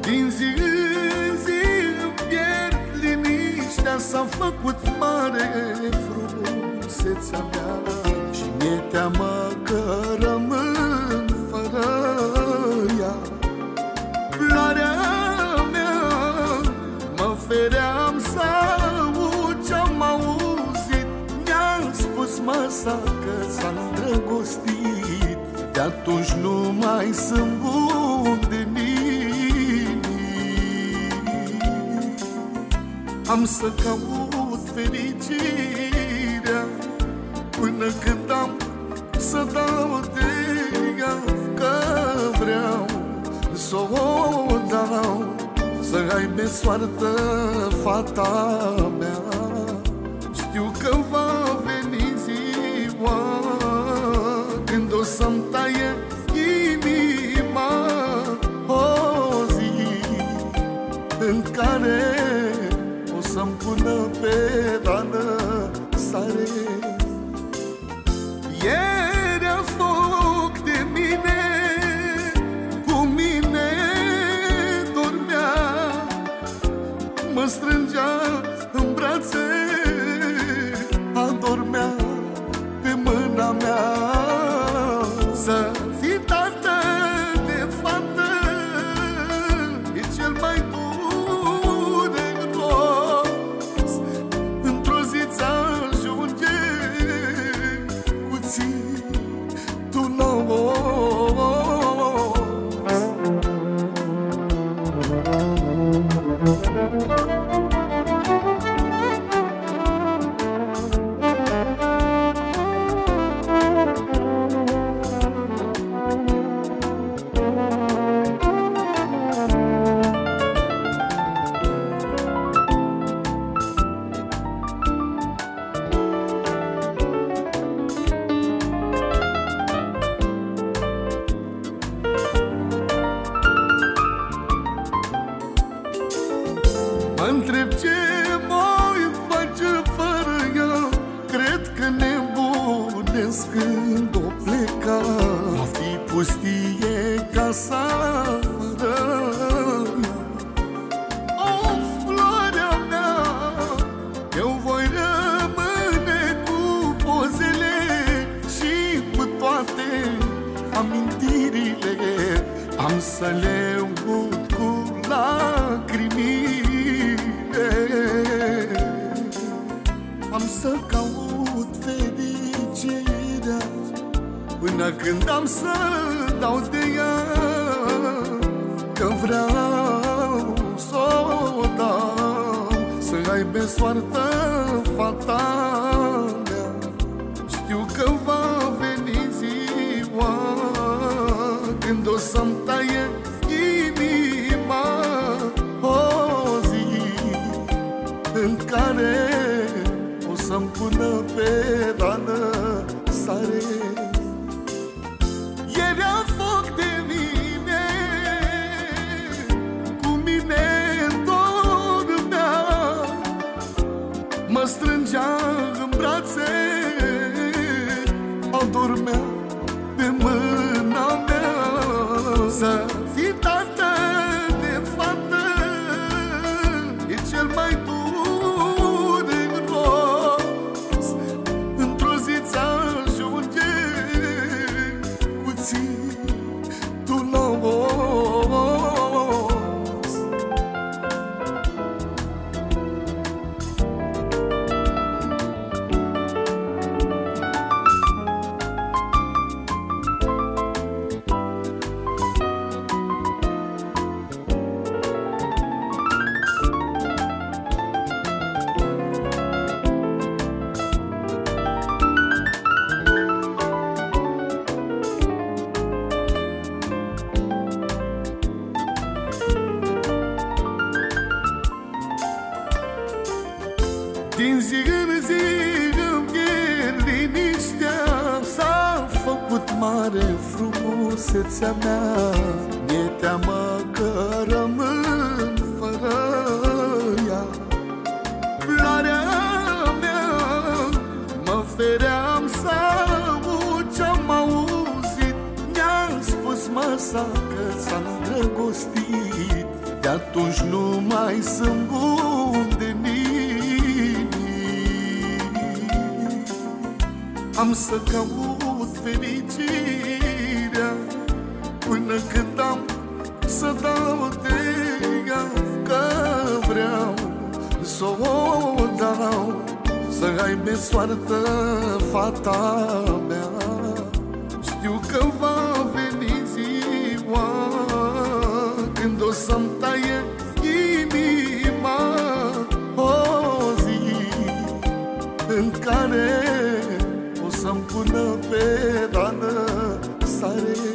Din zi în zi pierd liniștea S-a făcut mare frumusețea mea. Și mi-e teamă că rămân fără ea. Floarea mea mă feream să aud Ce-am auzit. Mi-a spus masa că s-a îndrăgostit de atunci nu mai sunt bun. Am să caut fericirea Până când am să dau de ea Că vreau să o dau. Să aibă soartă fata mea Știu că va veni ziua Când o să-mi taie Mă întreb ce mai face fără ea. Cred că nebunesc când o pleca. Va fi pustie casa fără ea. O, floarea mea Eu voi rămâne cu pozele Și cu toate amintirile. Am să le să caut fericirea Până când am să dau de ea Că vreau să o dau Să aibă soartă fata mea. Știu că va veni ziua Când o să-mi taie inima. O zi în care o să-mi pună pe rană sare. Era foc de mine Cu mine dormea Mă strângea în brațe Adormea pe mâna mea 是 mare frumusețea mea. Mi-e teamă că rămân fără ea. Floarea mea mă feream să aud ce-am auzit. Mi-a spus masa că s-a îndrăgostit. De atunci nu mai sunt bun de nimic Am să caut fericit când am să dau de ea Că vreau să o dau. Să aibă soartă fata mea. Știu că va veni ziua Când o să-mi taie inima. O zi în care o să-mi pună pe rană sare